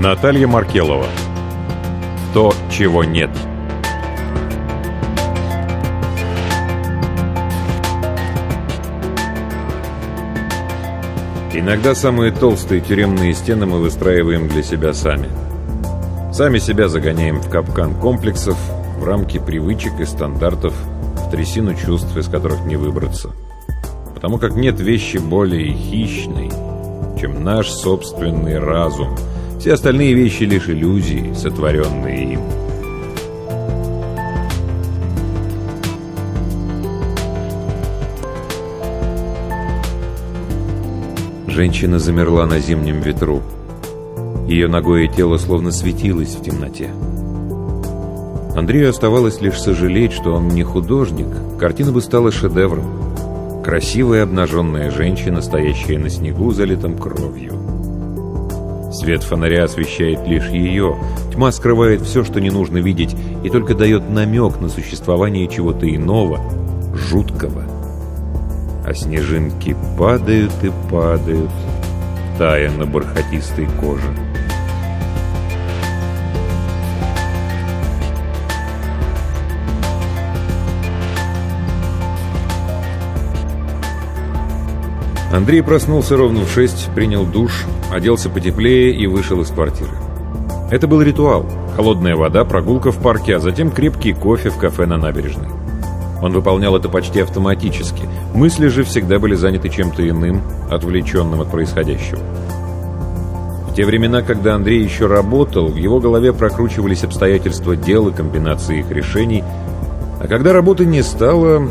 Наталья Маркелова То, чего нет Иногда самые толстые тюремные стены мы выстраиваем для себя сами. Сами себя загоняем в капкан комплексов, в рамки привычек и стандартов, в трясину чувств, из которых не выбраться. Потому как нет вещи более хищной, чем наш собственный разум – все остальные вещи лишь иллюзии, сотворенные им. Женщина замерла на зимнем ветру. Ее ногое тело словно светилось в темноте. Андрею оставалось лишь сожалеть, что он не художник. Картина бы стала шедевром. Красивая обнаженная женщина, стоящая на снегу, залитом кровью. Свет фонаря освещает лишь ее. Тьма скрывает все, что не нужно видеть, и только дает намек на существование чего-то иного, жуткого. А снежинки падают и падают, тая на бархатистой коже. Андрей проснулся ровно в шесть, принял душ, оделся потеплее и вышел из квартиры. Это был ритуал. Холодная вода, прогулка в парке, а затем крепкий кофе в кафе на набережной. Он выполнял это почти автоматически. Мысли же всегда были заняты чем-то иным, отвлеченным от происходящего. В те времена, когда Андрей еще работал, в его голове прокручивались обстоятельства дел и комбинации их решений, а когда работы не стало,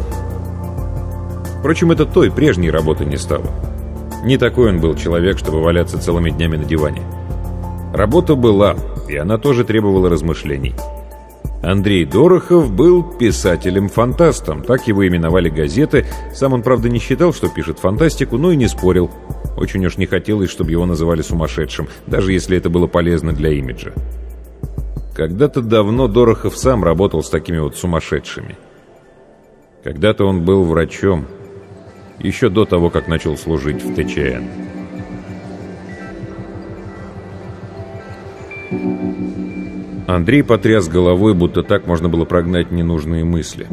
Впрочем, это той прежней работы не стало. Не такой он был человек, чтобы валяться целыми днями на диване. Работа была, и она тоже требовала размышлений. Андрей Дорохов был писателем-фантастом, так его именовали газеты. Сам он, правда, не считал, что пишет фантастику, но и не спорил. Очень уж не хотелось, чтобы его называли сумасшедшим, даже если это было полезно для имиджа. Когда-то давно Дорохов сам работал с такими вот сумасшедшими. Когда-то он был врачом, еще до того, как начал служить в ТЧН. Андрей потряс головой, будто так можно было прогнать ненужные мысли.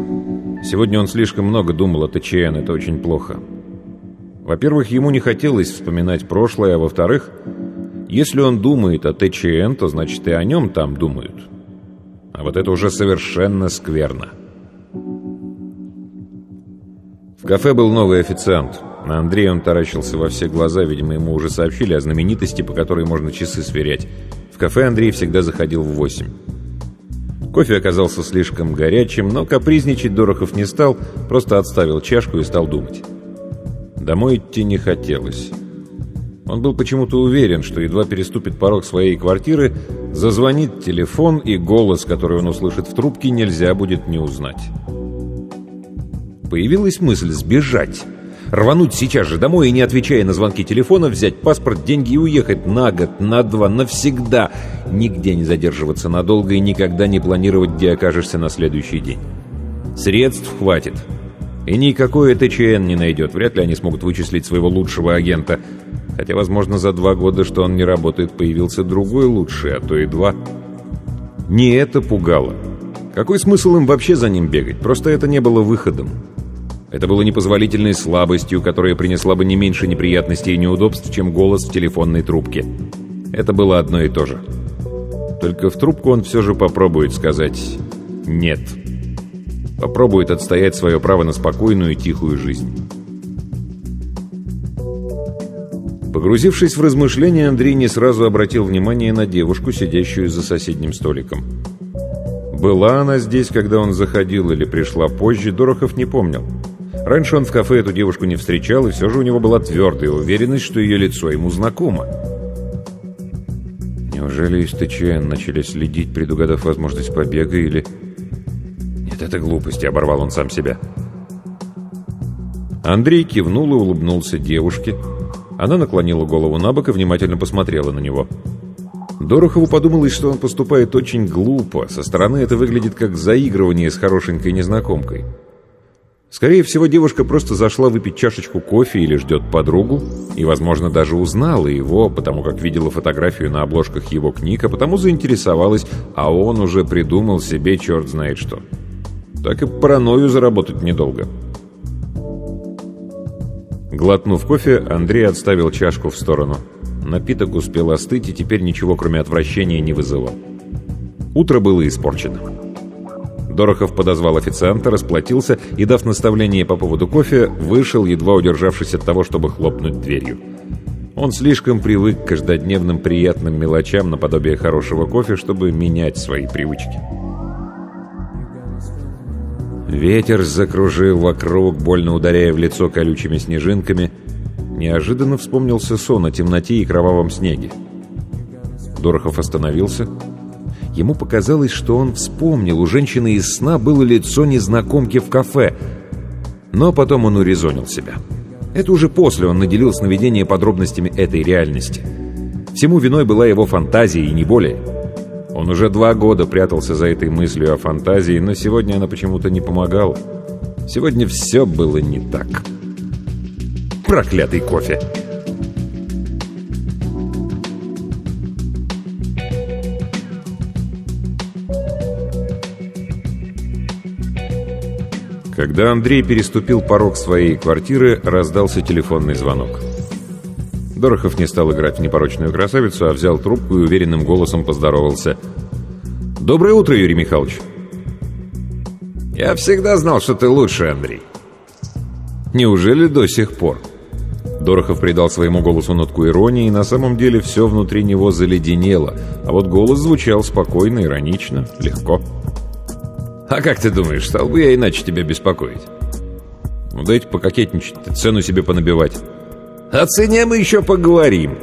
Сегодня он слишком много думал о ТЧН, это очень плохо. Во-первых, ему не хотелось вспоминать прошлое, а во-вторых, если он думает о ТЧН, то значит и о нем там думают. А вот это уже совершенно скверно. Кафе был новый официант. На Андрея он таращился во все глаза, видимо, ему уже сообщили о знаменитости, по которой можно часы сверять. В кафе Андрей всегда заходил в восемь. Кофе оказался слишком горячим, но капризничать Дорохов не стал, просто отставил чашку и стал думать. Домой идти не хотелось. Он был почему-то уверен, что едва переступит порог своей квартиры, зазвонит телефон, и голос, который он услышит в трубке, нельзя будет не узнать. Появилась мысль сбежать. Рвануть сейчас же домой и, не отвечая на звонки телефона, взять паспорт, деньги и уехать на год, на два, навсегда. Нигде не задерживаться надолго и никогда не планировать, где окажешься на следующий день. Средств хватит. И никакой ТЧН не найдет. Вряд ли они смогут вычислить своего лучшего агента. Хотя, возможно, за два года, что он не работает, появился другой лучший, а то и два. Не это пугало. Какой смысл им вообще за ним бегать? Просто это не было выходом. Это было непозволительной слабостью, которая принесла бы не меньше неприятностей и неудобств, чем голос в телефонной трубке. Это было одно и то же. Только в трубку он все же попробует сказать «нет». Попробует отстоять свое право на спокойную и тихую жизнь. Погрузившись в размышления, Андрей не сразу обратил внимание на девушку, сидящую за соседним столиком. Была она здесь, когда он заходил, или пришла позже, Дорохов не помнил. Раньше он в кафе эту девушку не встречал, и все же у него была твердая уверенность, что ее лицо ему знакомо. Неужели из ТЧН начали следить, предугадав возможность побега, или... Нет, это глупости, оборвал он сам себя. Андрей кивнул и улыбнулся девушке. Она наклонила голову на бок и внимательно посмотрела на него. Дорохову подумалось, что он поступает очень глупо. Со стороны это выглядит как заигрывание с хорошенькой незнакомкой. Скорее всего, девушка просто зашла выпить чашечку кофе или ждет подругу, и, возможно, даже узнала его, потому как видела фотографию на обложках его книг, а потому заинтересовалась, а он уже придумал себе черт знает что. Так и паранойю заработать недолго. Глотнув кофе, Андрей отставил чашку в сторону. Напиток успел остыть и теперь ничего, кроме отвращения, не вызывал. Утро было испорчено. Дорохов подозвал официанта, расплатился и, дав наставление по поводу кофе, вышел, едва удержавшись от того, чтобы хлопнуть дверью. Он слишком привык к каждодневным приятным мелочам наподобие хорошего кофе, чтобы менять свои привычки. Ветер закружил вокруг, больно ударяя в лицо колючими снежинками. Неожиданно вспомнился сон о темноте и кровавом снеге. Дорохов остановился, Ему показалось, что он вспомнил, у женщины из сна было лицо незнакомки в кафе. Но потом он урезонил себя. Это уже после он наделил сновидение подробностями этой реальности. Всему виной была его фантазия и не более. Он уже два года прятался за этой мыслью о фантазии, но сегодня она почему-то не помогала. Сегодня все было не так. Проклятый кофе! Когда Андрей переступил порог своей квартиры, раздался телефонный звонок. Дорохов не стал играть в непорочную красавицу, а взял трубку и уверенным голосом поздоровался. «Доброе утро, Юрий Михайлович!» «Я всегда знал, что ты лучше, Андрей!» «Неужели до сих пор?» Дорохов придал своему голосу нотку иронии, и на самом деле все внутри него заледенело, а вот голос звучал спокойно, иронично, легко. «Легко!» «А как ты думаешь, стал бы я иначе тебя беспокоить?» «Ну, дайте пококетничать, цену себе понабивать». «О цене мы еще поговорим».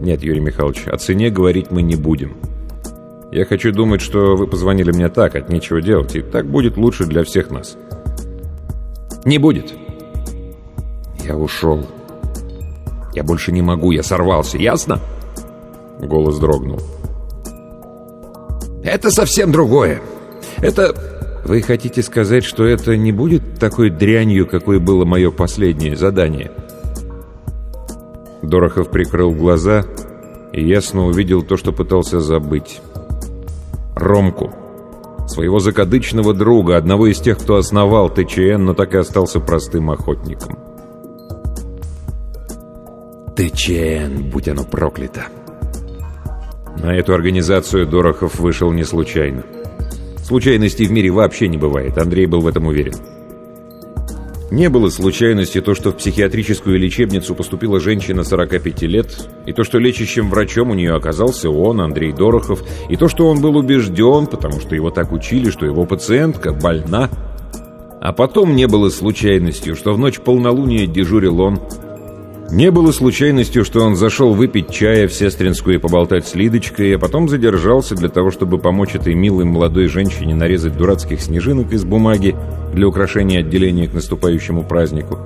«Нет, Юрий Михайлович, о цене говорить мы не будем. Я хочу думать, что вы позвонили мне так, от нечего делать, и так будет лучше для всех нас». «Не будет». «Я ушел. Я больше не могу, я сорвался, ясно?» Голос дрогнул. «Это совсем другое. Это... Вы хотите сказать, что это не будет такой дрянью, какой было мое последнее задание? Дорохов прикрыл глаза и ясно увидел то, что пытался забыть. Ромку. Своего закадычного друга, одного из тех, кто основал ТЧН, но так и остался простым охотником. ТЧН, будь оно проклято. На эту организацию Дорохов вышел не случайно. Случайностей в мире вообще не бывает, Андрей был в этом уверен. Не было случайности то, что в психиатрическую лечебницу поступила женщина 45 лет, и то, что лечащим врачом у нее оказался он, Андрей Дорохов, и то, что он был убежден, потому что его так учили, что его пациентка больна. А потом не было случайностью, что в ночь полнолуния дежурил он. Не было случайностью, что он зашел выпить чая в Сестринскую и поболтать с Лидочкой, а потом задержался для того, чтобы помочь этой милой молодой женщине нарезать дурацких снежинок из бумаги для украшения отделения к наступающему празднику.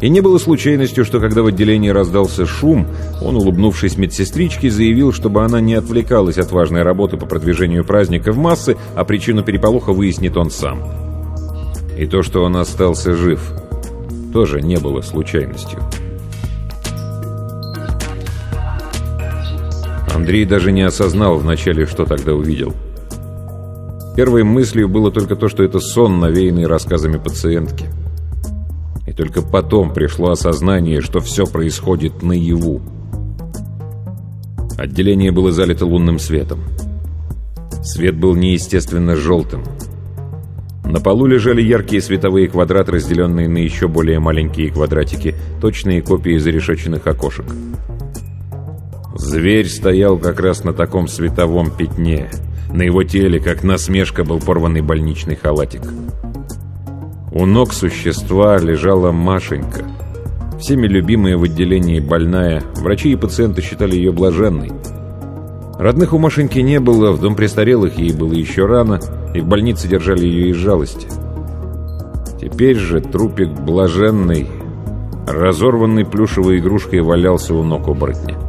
И не было случайностью, что когда в отделении раздался шум, он, улыбнувшись медсестричке, заявил, чтобы она не отвлекалась от важной работы по продвижению праздника в массы, а причину переполоха выяснит он сам. И то, что он остался жив, тоже не было случайностью. Андрей даже не осознал вначале, что тогда увидел. Первой мыслью было только то, что это сон, навеянный рассказами пациентки. И только потом пришло осознание, что все происходит наяву. Отделение было залито лунным светом. Свет был неестественно желтым. На полу лежали яркие световые квадраты, разделенные на еще более маленькие квадратики, точные копии зарешеченных окошек. Зверь стоял как раз на таком световом пятне. На его теле, как насмешка, был порванный больничный халатик. У ног существа лежала Машенька. Всеми любимая в отделении больная, врачи и пациенты считали ее блаженной. Родных у Машеньки не было, в дом престарелых ей было еще рано, и в больнице держали ее из жалости. Теперь же трупик блаженный, разорванный плюшевой игрушкой валялся у ног оборотня.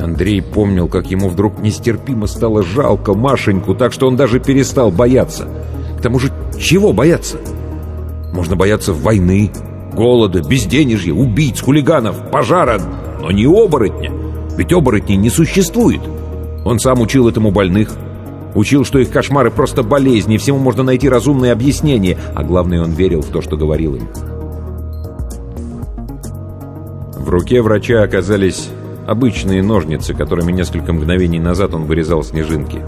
Андрей помнил, как ему вдруг нестерпимо стало жалко Машеньку, так что он даже перестал бояться. К тому же, чего бояться? Можно бояться войны, голода, безденежья, убийц, хулиганов, пожара, но не оборотня. Ведь оборотней не существует. Он сам учил этому больных. Учил, что их кошмары просто болезни, всему можно найти разумное объяснение, а главное, он верил в то, что говорил им. В руке врача оказались Обычные ножницы, которыми несколько мгновений назад он вырезал снежинки.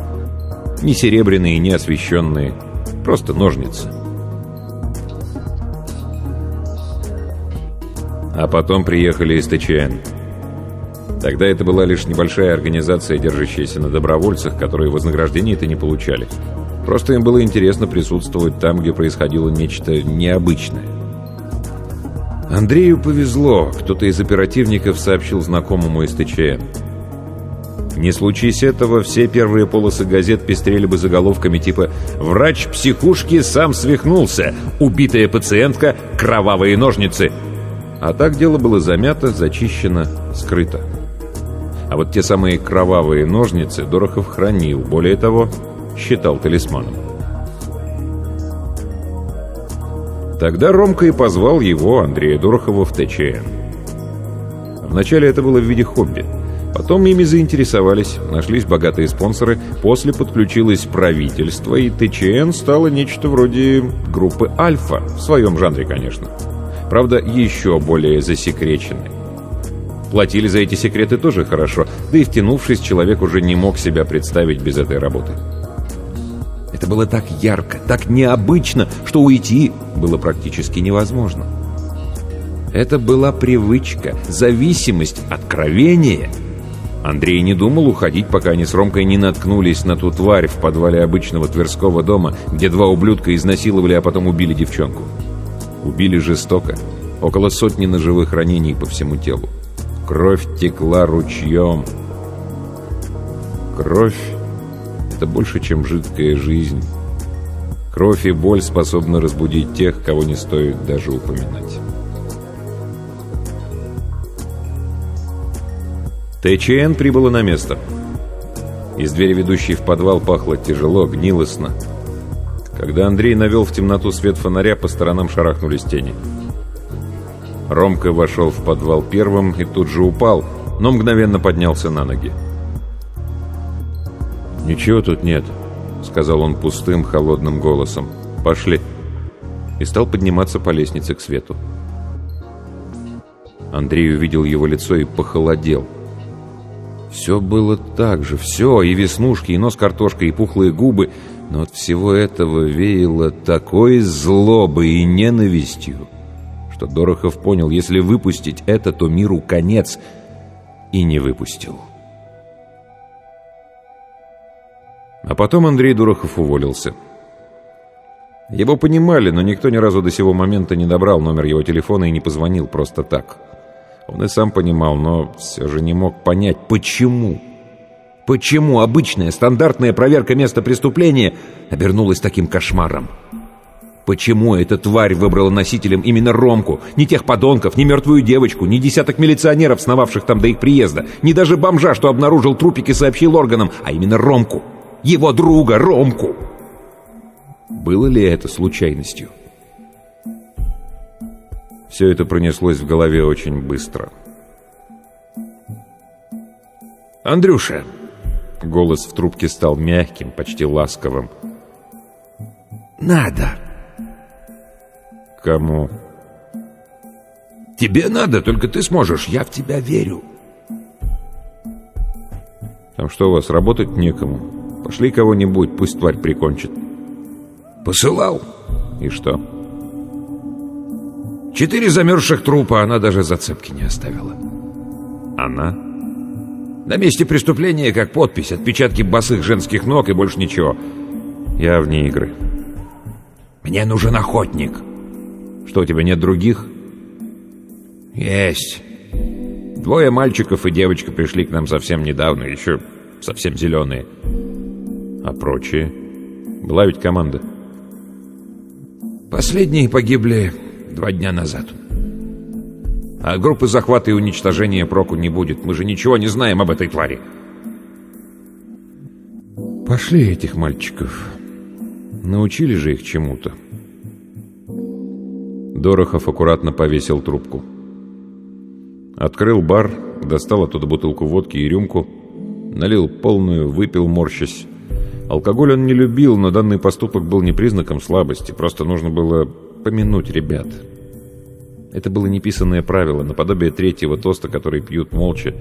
Не серебряные, не освещенные. Просто ножницы. А потом приехали из ТЧН. Тогда это была лишь небольшая организация, держащаяся на добровольцах, которые вознаграждение-то не получали. Просто им было интересно присутствовать там, где происходило нечто необычное. Андрею повезло, кто-то из оперативников сообщил знакомому из ТЧН. Не случись этого, все первые полосы газет пестрели бы заголовками типа «Врач психушки сам свихнулся! Убитая пациентка! Кровавые ножницы!» А так дело было замято, зачищено, скрыто. А вот те самые кровавые ножницы Дорохов хранил, более того, считал талисманом. Тогда Ромка и позвал его, Андрея Дорохова, в ТЧН. Вначале это было в виде хобби. Потом ими заинтересовались, нашлись богатые спонсоры, после подключилось правительство, и ТЧН стало нечто вроде группы «Альфа», в своем жанре, конечно. Правда, еще более засекреченной. Платили за эти секреты тоже хорошо, да и втянувшись, человек уже не мог себя представить без этой работы. Это было так ярко, так необычно, что уйти было практически невозможно. Это была привычка, зависимость, откровение. Андрей не думал уходить, пока они с Ромкой не наткнулись на ту тварь в подвале обычного Тверского дома, где два ублюдка изнасиловали, а потом убили девчонку. Убили жестоко. Около сотни ножевых ранений по всему телу. Кровь текла ручьем. Кровь это больше, чем жидкая жизнь. Кровь и боль способны разбудить тех, кого не стоит даже упоминать. ТЧН прибыла на место. Из двери, ведущей в подвал, пахло тяжело, гнилостно. Когда Андрей навел в темноту свет фонаря, по сторонам шарахнулись тени. Ромка вошел в подвал первым и тут же упал, но мгновенно поднялся на ноги. «Ничего тут нет», — сказал он пустым, холодным голосом. «Пошли». И стал подниматься по лестнице к свету. Андрей увидел его лицо и похолодел. Все было так же, все, и веснушки, и нос картошкой, и пухлые губы, но от всего этого веяло такой злобой и ненавистью, что Дорохов понял, если выпустить это, то миру конец, и не выпустил. А потом Андрей Дурахов уволился. Его понимали, но никто ни разу до сего момента не добрал номер его телефона и не позвонил просто так. Он и сам понимал, но все же не мог понять, почему. Почему обычная стандартная проверка места преступления обернулась таким кошмаром? Почему эта тварь выбрала носителем именно Ромку? Ни тех подонков, ни мертвую девочку, ни десяток милиционеров, сновавших там до их приезда, ни даже бомжа, что обнаружил трупик и сообщил органам, а именно Ромку. Его друга Ромку. Было ли это случайностью? Все это пронеслось в голове очень быстро. «Андрюша!» Голос в трубке стал мягким, почти ласковым. «Надо!» «Кому?» «Тебе надо, только ты сможешь, я в тебя верю!» «Там что у вас, работать некому? Пошли кого-нибудь, пусть тварь прикончит!» «Посылал!» «И что?» «Четыре замерзших трупа, она даже зацепки не оставила!» «Она?» «На месте преступления, как подпись, отпечатки босых женских ног и больше ничего!» «Я вне игры!» «Мне нужен охотник!» Что, у тебя нет других? Есть. Двое мальчиков и девочка пришли к нам совсем недавно, еще совсем зеленые. А прочие? Была ведь команда. Последние погибли два дня назад. А группы захвата и уничтожения проку не будет. Мы же ничего не знаем об этой твари. Пошли этих мальчиков. Научили же их чему-то. Дорохов аккуратно повесил трубку. Открыл бар, достал оттуда бутылку водки и рюмку, налил полную, выпил, морщась. Алкоголь он не любил, но данный поступок был не признаком слабости, просто нужно было помянуть ребят. Это было неписанное правило, наподобие третьего тоста, который пьют молча,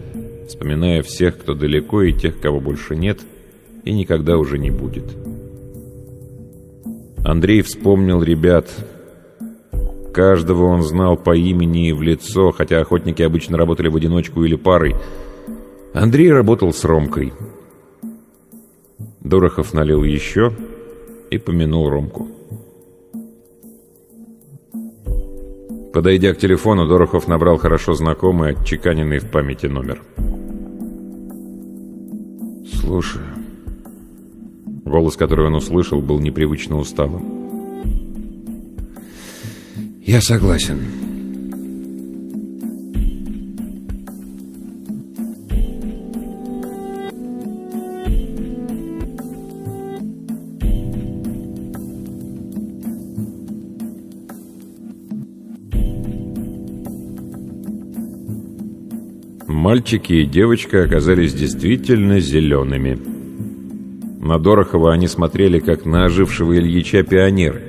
вспоминая всех, кто далеко, и тех, кого больше нет, и никогда уже не будет. Андрей вспомнил ребят, Каждого он знал по имени и в лицо, хотя охотники обычно работали в одиночку или парой. Андрей работал с Ромкой. Дорохов налил еще и помянул Ромку. Подойдя к телефону, Дорохов набрал хорошо знакомый, отчеканенный в памяти номер. «Слушаю». Голос, который он услышал, был непривычно усталым. Я согласен. Мальчики и девочка оказались действительно зелеными. На Дорохова они смотрели, как на ожившего Ильича пионеры.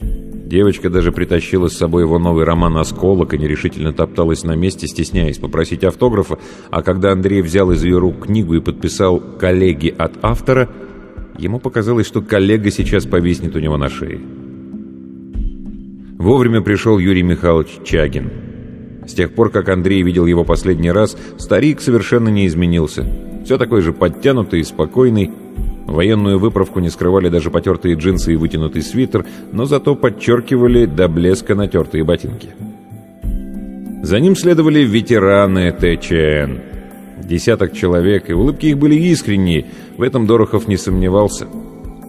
Девочка даже притащила с собой его новый роман «Осколок» и нерешительно топталась на месте, стесняясь попросить автографа, а когда Андрей взял из ее рук книгу и подписал «Коллеги от автора», ему показалось, что коллега сейчас повиснет у него на шее. Вовремя пришел Юрий Михайлович Чагин. С тех пор, как Андрей видел его последний раз, старик совершенно не изменился. Все такой же подтянутый и спокойный, Военную выправку не скрывали даже потертые джинсы и вытянутый свитер, но зато подчеркивали до блеска натертые ботинки. За ним следовали ветераны ТЧН. Десяток человек, и улыбки их были искренние, в этом Дорохов не сомневался.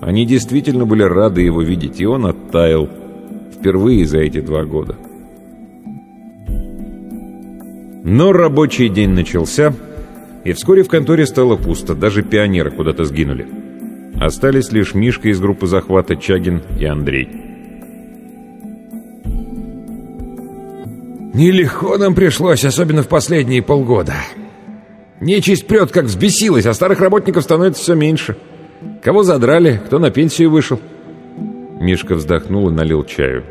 Они действительно были рады его видеть, и он оттаял. Впервые за эти два года. Но рабочий день начался, и вскоре в конторе стало пусто, даже пионеры куда-то сгинули. Остались лишь Мишка из группы захвата Чагин и Андрей. Нелегко нам пришлось, особенно в последние полгода. Нечисть прет, как взбесилась, а старых работников становится все меньше. Кого задрали, кто на пенсию вышел. Мишка вздохнул и налил чаю.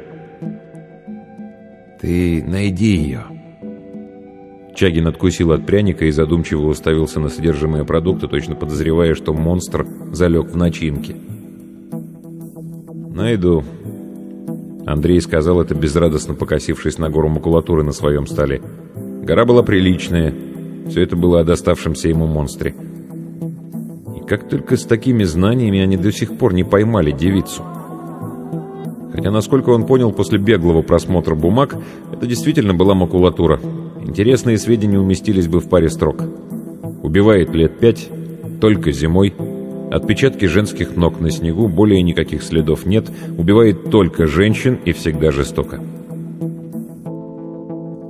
«Ты найди ее», Чагин откусил от пряника и задумчиво уставился на содержимое продукта, точно подозревая, что монстр залег в начинке. «Найду». Андрей сказал это, безрадостно покосившись на гору макулатуры на своем столе. Гора была приличная. Все это было о доставшемся ему монстре. И как только с такими знаниями они до сих пор не поймали девицу. Хотя, насколько он понял после беглого просмотра бумаг, это действительно была макулатура. Интересные сведения уместились бы в паре строк. Убивает лет пять, только зимой. Отпечатки женских ног на снегу, более никаких следов нет. Убивает только женщин и всегда жестоко.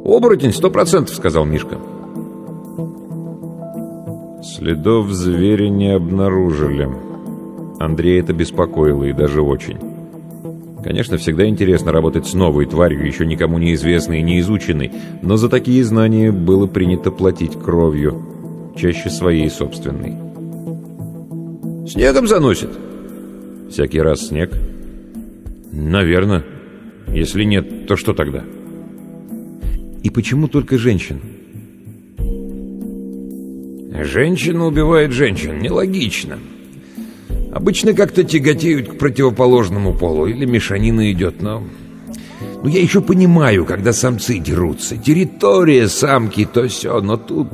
«Оборотень, сто процентов», — сказал Мишка. Следов зверя не обнаружили. Андрей это беспокоило и даже очень. Конечно, всегда интересно работать с новой тварью, еще никому неизвестной и неизученной, но за такие знания было принято платить кровью, чаще своей собственной. «Снегом заносит?» «Всякий раз снег?» «Наверное. Если нет, то что тогда?» «И почему только женщин?» «Женщина убивает женщин. Нелогично. Обычно как-то тяготеют к противоположному полу, или мешанина идет, но... Ну, я еще понимаю, когда самцы дерутся. Территория самки, то все, но тут...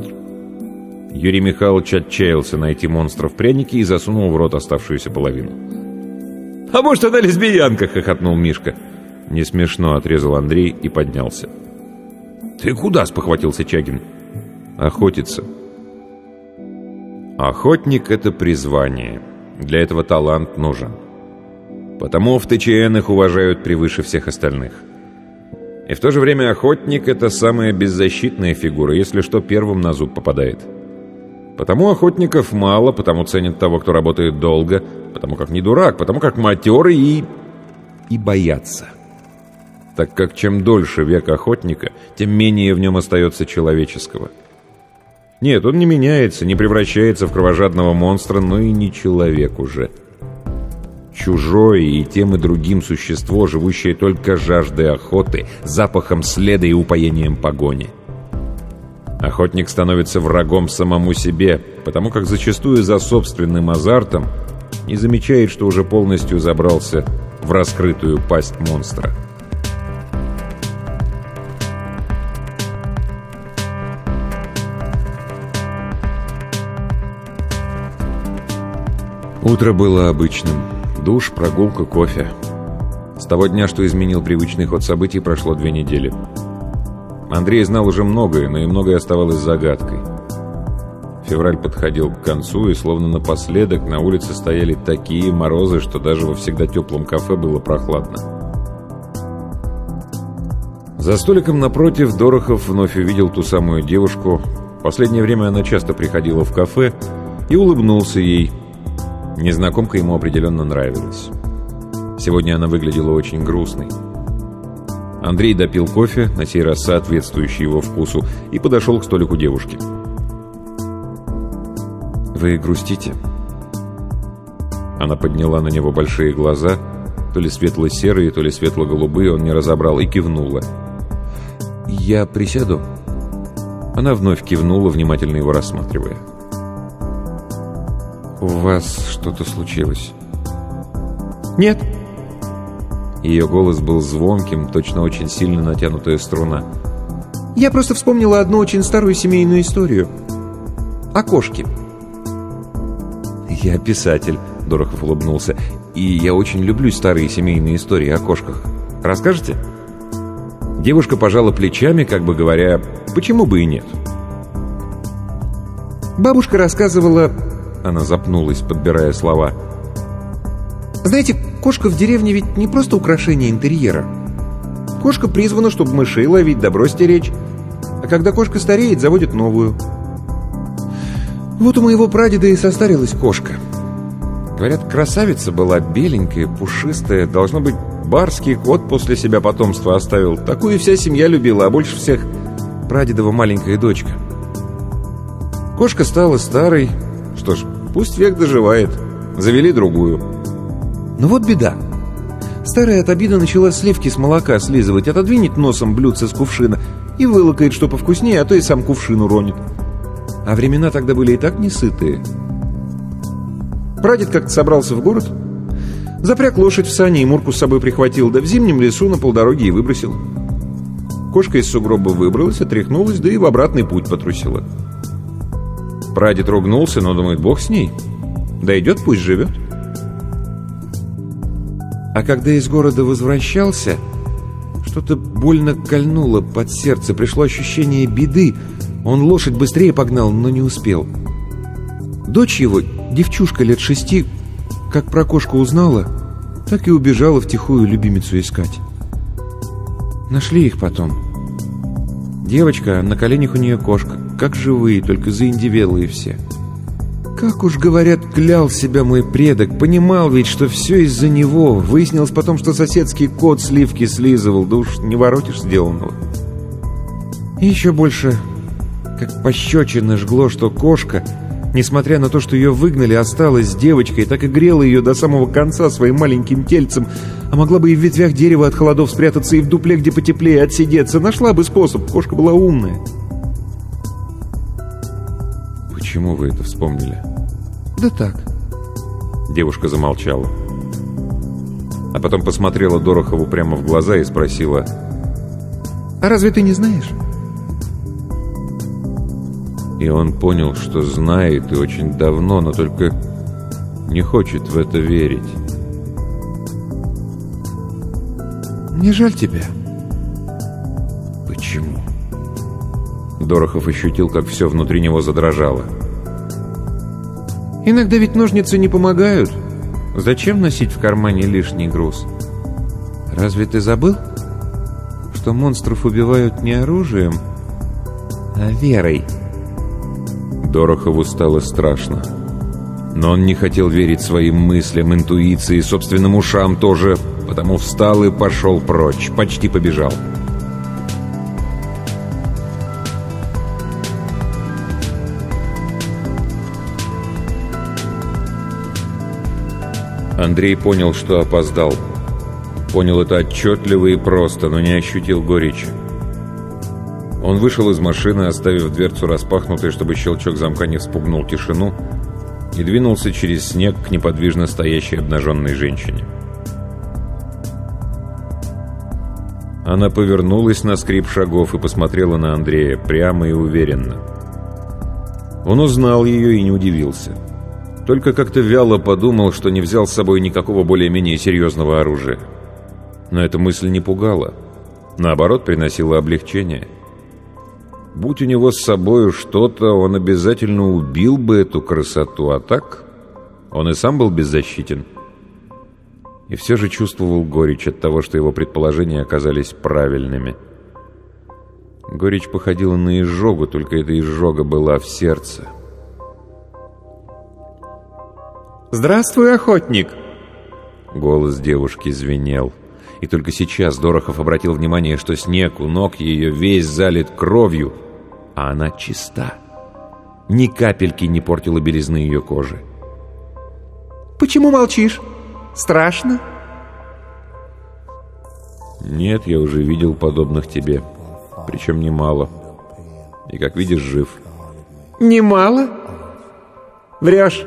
Юрий Михайлович отчаялся найти монстра в прянике и засунул в рот оставшуюся половину. «А может, она лесбиянка?» — хохотнул Мишка. Не смешно отрезал Андрей и поднялся. «Ты куда?» — спохватился Чагин. «Охотиться». Охотник — это призвание. Для этого талант нужен. Потому в ТЧН их уважают превыше всех остальных. И в то же время охотник — это самая беззащитная фигура, если что, первым на зуб попадает. Потому охотников мало, потому ценят того, кто работает долго, потому как не дурак, потому как матерый и... и боятся. Так как чем дольше век охотника, тем менее в нем остается человеческого — нет, он не меняется, не превращается в кровожадного монстра, но и не человек уже. Чужое и тем и другим существо, живущее только жаждой охоты, запахом следа и упоением погони. Охотник становится врагом самому себе, потому как зачастую за собственным азартом не замечает, что уже полностью забрался в раскрытую пасть монстра. Утро было обычным. Душ, прогулка, кофе. С того дня, что изменил привычный ход событий, прошло две недели. Андрей знал уже многое, но и многое оставалось загадкой. Февраль подходил к концу, и словно напоследок на улице стояли такие морозы, что даже во всегда теплом кафе было прохладно. За столиком напротив Дорохов вновь увидел ту самую девушку. В последнее время она часто приходила в кафе и улыбнулся ей – Незнакомка ему определенно нравилась. Сегодня она выглядела очень грустной. Андрей допил кофе, на сей раз соответствующий его вкусу, и подошел к столику девушки. «Вы грустите?» Она подняла на него большие глаза, то ли светло-серые, то ли светло-голубые, он не разобрал, и кивнула. «Я присяду?» Она вновь кивнула, внимательно его рассматривая. «У вас что-то случилось?» «Нет». Ее голос был звонким, точно очень сильно натянутая струна. «Я просто вспомнила одну очень старую семейную историю. О кошке». «Я писатель», — Дорохов улыбнулся, «и я очень люблю старые семейные истории о кошках. Расскажете?» Девушка пожала плечами, как бы говоря, «почему бы и нет?» Бабушка рассказывала она запнулась, подбирая слова. «Знаете, кошка в деревне ведь не просто украшение интерьера. Кошка призвана, чтобы мышей ловить, добро стеречь. А когда кошка стареет, заводит новую. Вот у моего прадеда и состарилась кошка. Говорят, красавица была беленькая, пушистая. Должно быть, барский кот после себя потомство оставил. Такую вся семья любила, а больше всех прадедова маленькая дочка. Кошка стала старой, что ж, пусть век доживает. Завели другую. Но вот беда. Старая от обида начала сливки с молока слизывать, отодвинет носом блюдце с кувшина и вылокает, что повкуснее, а то и сам кувшин уронит. А времена тогда были и так несытые. Прадед как-то собрался в город, запряг лошадь в сани и Мурку с собой прихватил, да в зимнем лесу на полдороге и выбросил. Кошка из сугроба выбралась, отряхнулась, да и в обратный путь потрусила. Прадед ругнулся, но думает, бог с ней. Дойдет, пусть живет. А когда из города возвращался, что-то больно кольнуло под сердце, пришло ощущение беды. Он лошадь быстрее погнал, но не успел. Дочь его, девчушка лет шести, как про кошку узнала, так и убежала втихую любимицу искать. Нашли их потом. Девочка, на коленях у нее кошка, как живые, только заиндивелые все. Как уж, говорят, клял себя мой предок, понимал ведь, что все из-за него. Выяснилось потом, что соседский кот сливки слизывал, да уж не воротишь сделанного. И еще больше, как пощечина жгло, что кошка, несмотря на то, что ее выгнали, осталась с девочкой, так и грела ее до самого конца своим маленьким тельцем, а могла бы и в ветвях дерева от холодов спрятаться, и в дупле, где потеплее, отсидеться. Нашла бы способ, кошка была умная. Почему вы это вспомнили? Да так. Девушка замолчала. А потом посмотрела Дорохову прямо в глаза и спросила. А разве ты не знаешь? И он понял, что знает и очень давно, но только не хочет в это верить. Мне жаль тебя. Дорохов ощутил, как все внутри него задрожало. Иногда ведь ножницы не помогают. Зачем носить в кармане лишний груз? Разве ты забыл, что монстров убивают не оружием, а верой? Дорохову стало страшно. Но он не хотел верить своим мыслям, интуиции, собственным ушам тоже, потому встал и пошел прочь, почти побежал. Андрей понял, что опоздал. Понял это отчетливо и просто, но не ощутил горечи. Он вышел из машины, оставив дверцу распахнутой, чтобы щелчок замка не вспугнул тишину, и двинулся через снег к неподвижно стоящей обнаженной женщине. Она повернулась на скрип шагов и посмотрела на Андрея прямо и уверенно. Он узнал ее и не удивился. Только как-то вяло подумал, что не взял с собой никакого более-менее серьезного оружия. Но эта мысль не пугала. Наоборот, приносила облегчение. Будь у него с собой что-то, он обязательно убил бы эту красоту, а так он и сам был беззащитен. И все же чувствовал горечь от того, что его предположения оказались правильными. Горечь походила на изжогу, только эта изжога была в сердце. «Здравствуй, охотник!» Голос девушки звенел. И только сейчас Дорохов обратил внимание, что снег у ног ее весь залит кровью, а она чиста. Ни капельки не портила белизны ее кожи. «Почему молчишь? Страшно?» «Нет, я уже видел подобных тебе. Причем немало. И, как видишь, жив». «Немало? Врешь?»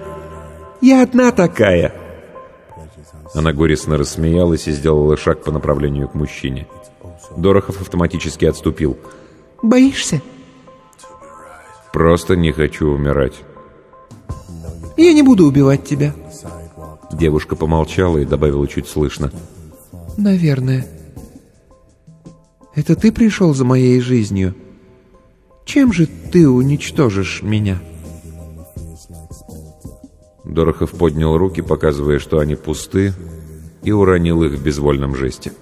Я одна такая!» Она горестно рассмеялась и сделала шаг по направлению к мужчине. Дорохов автоматически отступил. «Боишься?» «Просто не хочу умирать». «Я не буду убивать тебя». Девушка помолчала и добавила чуть слышно. «Наверное. Это ты пришел за моей жизнью? Чем же ты уничтожишь меня?» Дорохов поднял руки, показывая, что они пусты, и уронил их в безвольном жесте.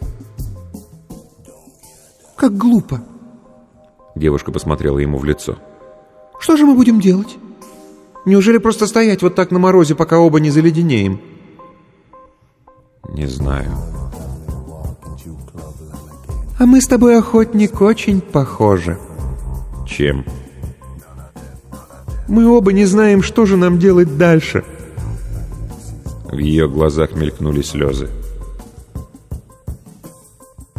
«Как глупо!» Девушка посмотрела ему в лицо. «Что же мы будем делать? Неужели просто стоять вот так на морозе, пока оба не заледенеем?» «Не знаю». «А мы с тобой, охотник, очень похожи». «Чем?» «Мы оба не знаем, что же нам делать дальше». В ее глазах мелькнули слезы.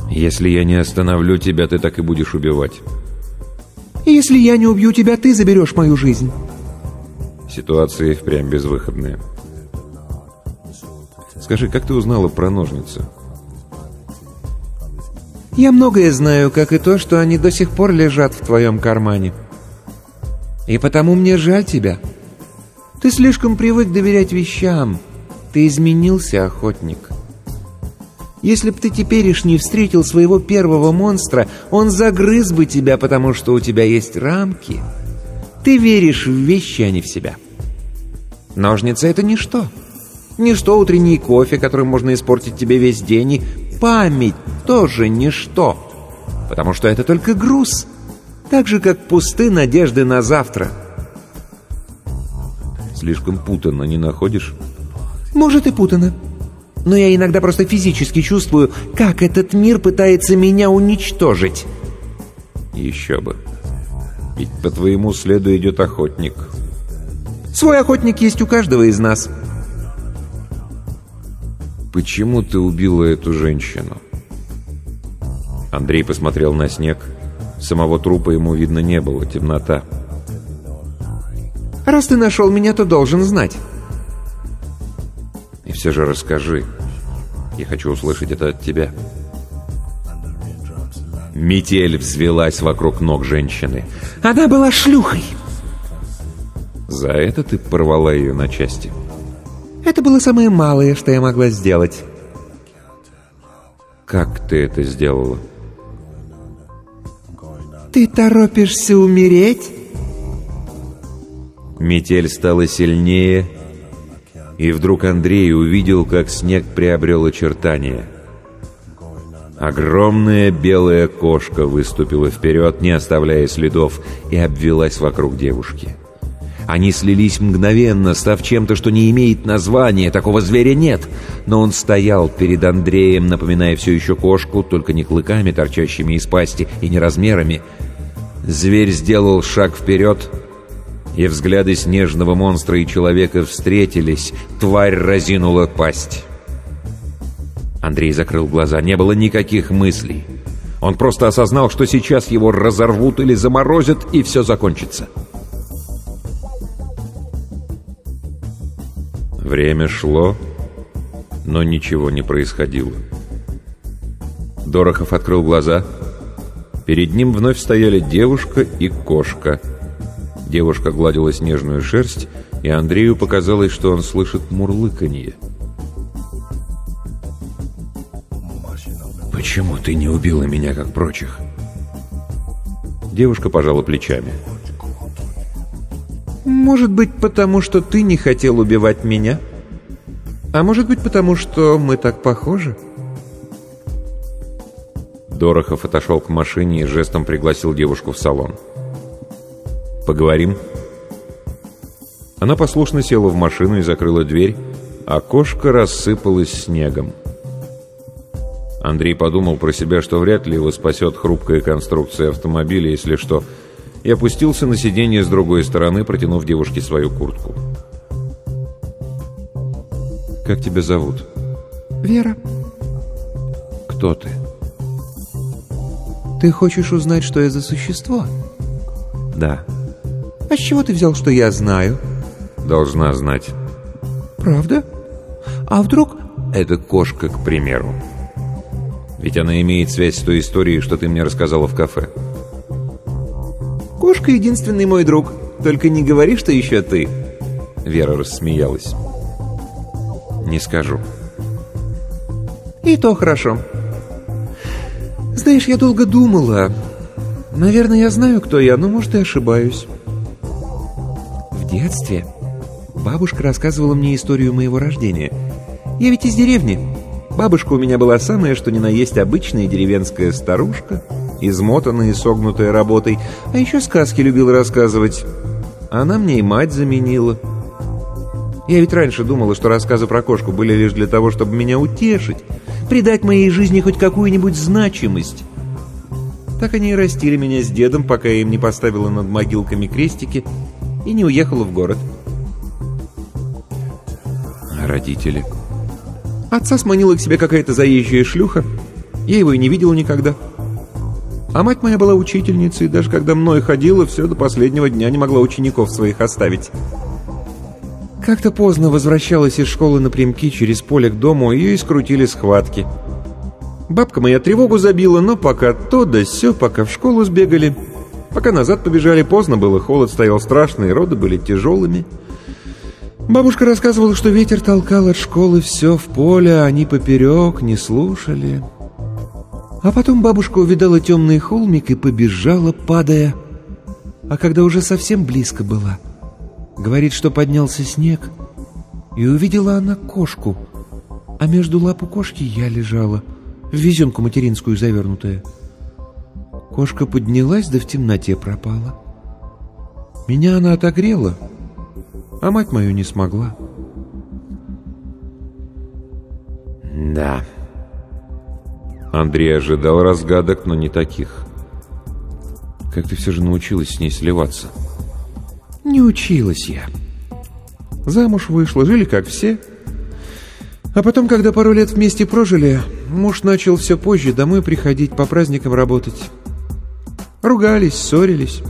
«Если я не остановлю тебя, ты так и будешь убивать». «Если я не убью тебя, ты заберешь мою жизнь». Ситуация впрямь безвыходная. Скажи, как ты узнала про ножницы? Я многое знаю, как и то, что они до сих пор лежат в твоем кармане. И потому мне жаль тебя. Ты слишком привык доверять вещам. Ты изменился, охотник. Если б ты теперешний встретил своего первого монстра, он загрыз бы тебя, потому что у тебя есть рамки. Ты веришь в вещи, а не в себя. Ножницы — это ничто. Ничто утренний кофе, которым можно испортить тебе весь день, и память тоже ничто. Потому что это только груз. Так же, как пусты надежды на завтра. Слишком путанно, не находишь? Может и путано. Но я иногда просто физически чувствую, как этот мир пытается меня уничтожить. Еще бы. Ведь по твоему следу идет охотник. Свой охотник есть у каждого из нас. Почему ты убила эту женщину? Андрей посмотрел на снег. Самого трупа ему видно не было, темнота. Раз ты нашел меня, то должен знать. И все же расскажи. Я хочу услышать это от тебя. Метель взвелась вокруг ног женщины. Она была шлюхой. За это ты порвала ее на части. Это было самое малое, что я могла сделать. Как ты это сделала? Ты торопишься умереть? Метель стала сильнее, и вдруг Андрей увидел, как снег приобрел очертания. Огромная белая кошка выступила вперед, не оставляя следов, и обвелась вокруг девушки. Они слились мгновенно, став чем-то, что не имеет названия, такого зверя нет. Но он стоял перед Андреем, напоминая все еще кошку, только не клыками, торчащими из пасти, и не размерами. Зверь сделал шаг вперед, и взгляды снежного монстра и человека встретились. Тварь разинула пасть. Андрей закрыл глаза. Не было никаких мыслей. Он просто осознал, что сейчас его разорвут или заморозят, и все закончится. Время шло, но ничего не происходило. Дорохов открыл глаза. Перед ним вновь стояли девушка и кошка — Девушка гладила снежную шерсть, и Андрею показалось, что он слышит мурлыканье. «Почему ты не убила меня, как прочих?» Девушка пожала плечами. «Может быть, потому что ты не хотел убивать меня? А может быть, потому что мы так похожи?» Дорохов отошел к машине и жестом пригласил девушку в салон. Поговорим?» Она послушно села в машину и закрыла дверь, а кошка рассыпалась снегом. Андрей подумал про себя, что вряд ли его спасет хрупкая конструкция автомобиля, если что, и опустился на сиденье с другой стороны, протянув девушке свою куртку. «Как тебя зовут?» «Вера». «Кто ты?» «Ты хочешь узнать, что я за существо?» «Да». «А с чего ты взял, что я знаю?» «Должна знать». «Правда? А вдруг...» «Это кошка, к примеру. Ведь она имеет связь с той историей, что ты мне рассказала в кафе». «Кошка — единственный мой друг. Только не говори, что еще ты». Вера рассмеялась. «Не скажу». «И то хорошо. Знаешь, я долго думала. Наверное, я знаю, кто я, но, может, и ошибаюсь» детстве бабушка рассказывала мне историю моего рождения. Я ведь из деревни. Бабушка у меня была самая, что ни на есть обычная деревенская старушка, измотанная и согнутая работой, а еще сказки любила рассказывать. Она мне и мать заменила. Я ведь раньше думала, что рассказы про кошку были лишь для того, чтобы меня утешить, придать моей жизни хоть какую-нибудь значимость. Так они и растили меня с дедом, пока я им не поставила над могилками крестики и не уехала в город. А родители? Отца сманила к себе какая-то заезжая шлюха. Я его и не видел никогда. А мать моя была учительницей, и даже когда мной ходила, все до последнего дня не могла учеников своих оставить. Как-то поздно возвращалась из школы напрямки через поле к дому, ее и скрутили схватки. Бабка моя тревогу забила, но пока то да сё, пока в школу сбегали, Пока назад побежали, поздно было, холод стоял страшный, роды были тяжелыми. Бабушка рассказывала, что ветер толкал от школы все в поле, а они поперек не слушали. А потом бабушка увидала темный холмик и побежала, падая. А когда уже совсем близко была, говорит, что поднялся снег, и увидела она кошку, а между лап у кошки я лежала, в везенку материнскую завернутая. Кошка поднялась, да в темноте пропала. Меня она отогрела, а мать мою не смогла. Да. Андрей ожидал разгадок, но не таких. Как ты все же научилась с ней сливаться? Не училась я. Замуж вышла, жили как все. А потом, когда пару лет вместе прожили, муж начал все позже домой приходить, по праздникам работать. Ругались, ссорились.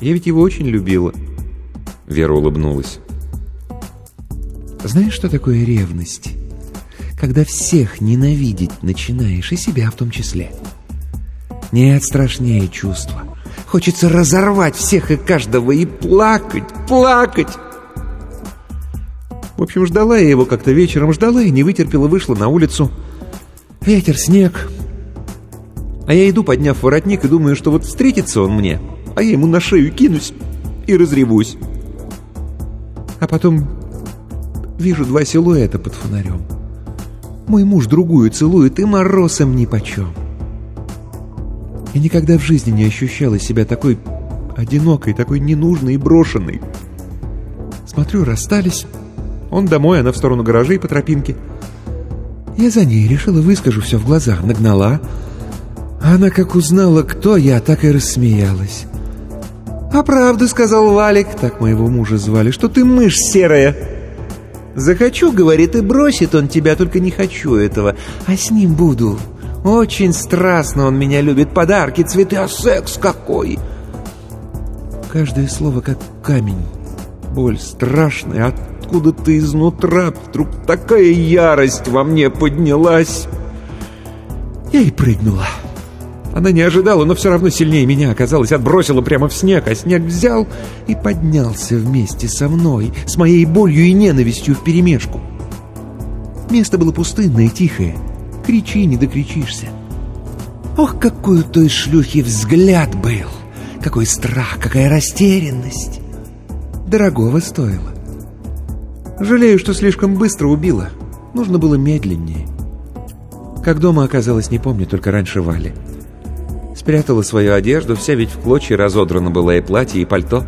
Я ведь его очень любила. Вера улыбнулась. Знаешь, что такое ревность? Когда всех ненавидеть начинаешь, и себя в том числе. Нет страшнее чувства. Хочется разорвать всех и каждого и плакать, плакать. В общем, ждала я его как-то вечером, ждала и не вытерпела, вышла на улицу. Ветер, снег. А я иду, подняв воротник, и думаю, что вот встретится он мне, а я ему на шею кинусь и разревусь. А потом вижу два силуэта под фонарем. Мой муж другую целует, и морозом нипочем. Я никогда в жизни не ощущала себя такой одинокой, такой ненужной и брошенной. Смотрю, расстались. Он домой, она в сторону гаражей по тропинке. Я за ней решила, выскажу все в глаза. Нагнала. Она как узнала, кто я, так и рассмеялась. «А правда, — сказал Валик, — так моего мужа звали, — что ты мышь серая. Захочу, — говорит, — и бросит он тебя, только не хочу этого, а с ним буду. Очень страстно он меня любит, подарки, цветы, а секс какой!» Каждое слово как камень. Боль страшная, откуда-то изнутра вдруг такая ярость во мне поднялась. Я и прыгнула. Она не ожидала, но все равно сильнее меня оказалась, отбросила прямо в снег, а снег взял и поднялся вместе со мной, с моей болью и ненавистью вперемешку. Место было пустынное и тихое. Кричи, не докричишься. Ох, какой у той шлюхи взгляд был! Какой страх, какая растерянность! Дорогого стоило. Жалею, что слишком быстро убила. Нужно было медленнее. Как дома оказалось, не помню, только раньше Вали. Спрятала свою одежду, вся ведь в клочья разодрана была и платье, и пальто.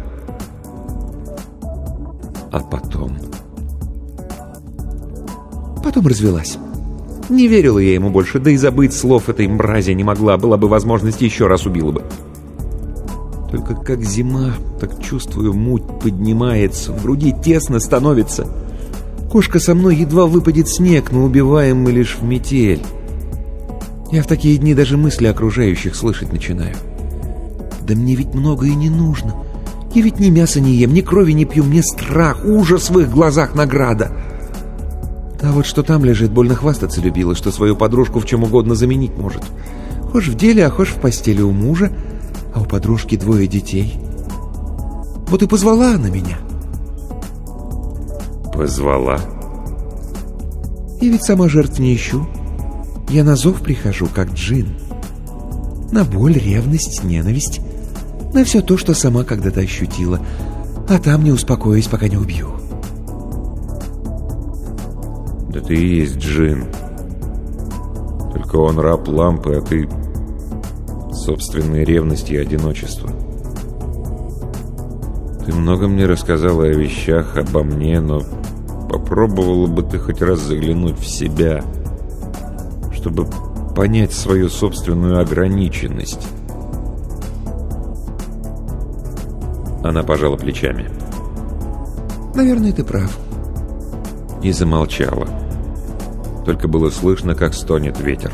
А потом? Потом развелась. Не верила я ему больше, да и забыть слов этой мрази не могла. Была бы возможность, еще раз убила бы. Только как зима, так чувствую, муть поднимается, в груди тесно становится. Кошка со мной едва выпадет снег, но убиваем мы лишь в метель. Я в такие дни даже мысли окружающих слышать начинаю. Да мне ведь много и не нужно. Я ведь ни мяса не ем, ни крови не пью, мне страх, ужас в их глазах награда. А вот что там лежит, больно хвастаться любила, что свою подружку в чем угодно заменить может. Хошь в деле, а хошь в постели у мужа, а у подружки двое детей. Вот и позвала она меня. Позвала? И ведь сама жертв не ищу. Я на зов прихожу, как джин. На боль, ревность, ненависть. На все то, что сама когда-то ощутила. А там не успокоюсь, пока не убью. Да ты и есть джин. Только он раб лампы, а ты собственной ревности и одиночества. Ты много мне рассказала о вещах, обо мне, но попробовала бы ты хоть раз заглянуть в себя — чтобы понять свою собственную ограниченность. Она пожала плечами. «Наверное, ты прав». И замолчала. Только было слышно, как стонет ветер.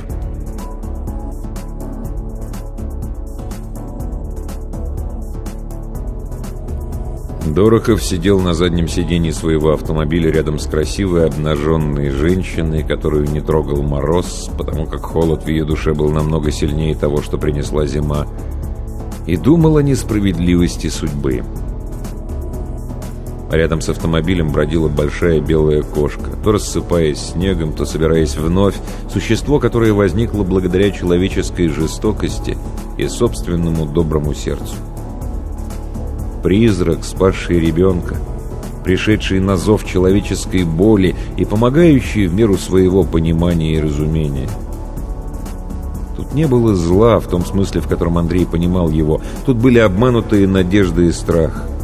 Дорохов сидел на заднем сиденье своего автомобиля рядом с красивой обнаженной женщиной, которую не трогал мороз, потому как холод в ее душе был намного сильнее того, что принесла зима, и думал о несправедливости судьбы. рядом с автомобилем бродила большая белая кошка, то рассыпаясь снегом, то собираясь вновь, существо, которое возникло благодаря человеческой жестокости и собственному доброму сердцу. Призрак, спасший ребенка, пришедший на зов человеческой боли и помогающий в меру своего понимания и разумения. Тут не было зла в том смысле, в котором Андрей понимал его. Тут были обманутые надежды и страх –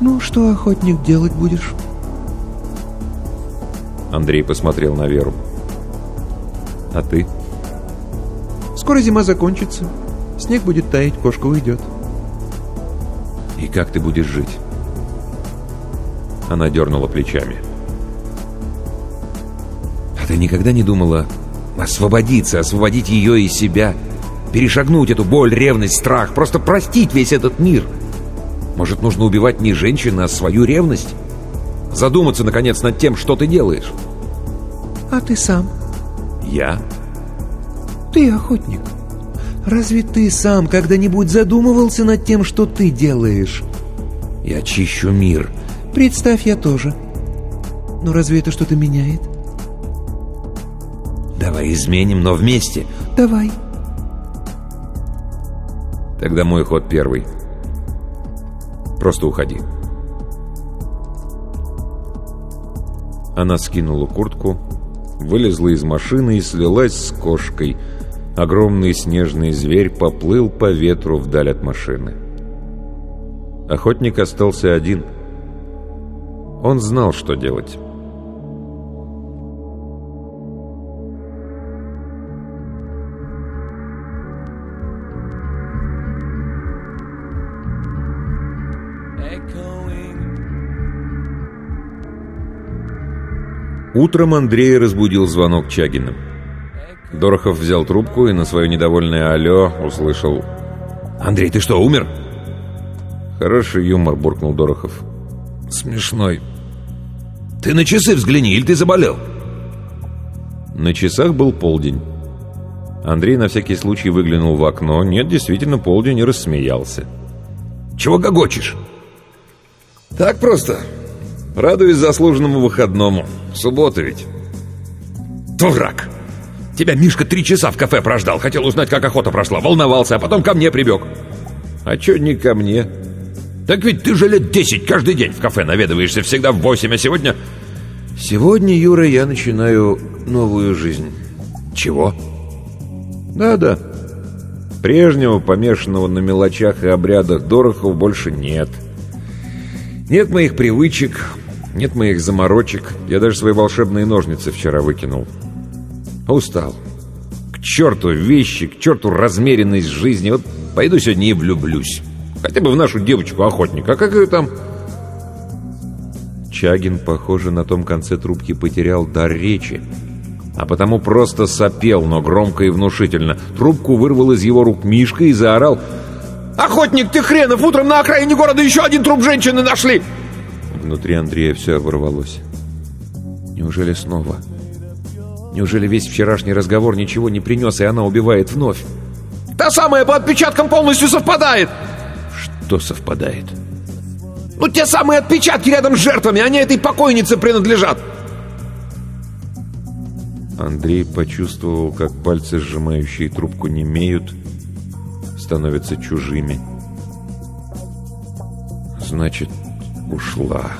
«Ну, что, охотник, делать будешь?» Андрей посмотрел на Веру. «А ты?» «Скоро зима закончится. Снег будет таять, кошка уйдет». «И как ты будешь жить?» Она дернула плечами. «А ты никогда не думала освободиться, освободить ее и себя, перешагнуть эту боль, ревность, страх, просто простить весь этот мир?» Может, нужно убивать не женщину, а свою ревность? Задуматься, наконец, над тем, что ты делаешь. А ты сам? Я? Ты охотник. Разве ты сам когда-нибудь задумывался над тем, что ты делаешь? Я чищу мир. Представь, я тоже. Но разве это что-то меняет? Давай изменим, но вместе. Давай. Тогда мой ход первый. Просто уходи». Она скинула куртку, вылезла из машины и слилась с кошкой. Огромный снежный зверь поплыл по ветру вдаль от машины. Охотник остался один. Он знал, что делать. Утром Андрея разбудил звонок Чагина. Дорохов взял трубку и на свое недовольное «Алло» услышал «Андрей, ты что, умер?» «Хороший юмор», — буркнул Дорохов. «Смешной. Ты на часы взгляни, или ты заболел?» На часах был полдень. Андрей на всякий случай выглянул в окно. Нет, действительно, полдень и рассмеялся. «Чего гогочешь?» «Так просто. Радуюсь заслуженному выходному. Суббота ведь. Дурак! Тебя Мишка три часа в кафе прождал. Хотел узнать, как охота прошла. Волновался, а потом ко мне прибег. А чё не ко мне? Так ведь ты же лет десять каждый день в кафе наведываешься всегда в восемь, а сегодня... Сегодня, Юра, я начинаю новую жизнь. Чего? Да-да. Прежнего, помешанного на мелочах и обрядах Дорохов больше нет. Нет моих привычек, нет моих заморочек. Я даже свои волшебные ножницы вчера выкинул. Устал. К черту вещи, к черту размеренность жизни. Вот пойду сегодня и влюблюсь. Хотя бы в нашу девочку-охотника. А как ее там... Чагин, похоже, на том конце трубки потерял дар речи. А потому просто сопел, но громко и внушительно. Трубку вырвал из его рук Мишка и заорал «Охотник, ты хренов! Утром на окраине города еще один труп женщины нашли!» Внутри Андрея все оборвалось. Неужели снова? Неужели весь вчерашний разговор ничего не принес, и она убивает вновь? Та самая по отпечаткам полностью совпадает! Что совпадает? Ну, те самые отпечатки рядом с жертвами, они этой покойнице принадлежат! Андрей почувствовал, как пальцы, сжимающие трубку, не имеют, становятся чужими. Значит, ушла.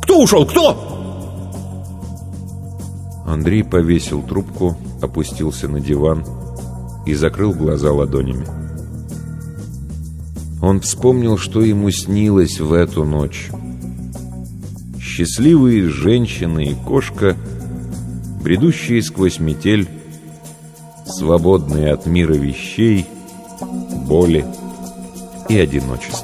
Кто ушел? Кто? Андрей повесил трубку, опустился на диван и закрыл глаза ладонями. Он вспомнил, что ему снилось в эту ночь. Счастливые женщины и кошка, бредущие сквозь метель, свободные от мира вещей, боли и одиночества.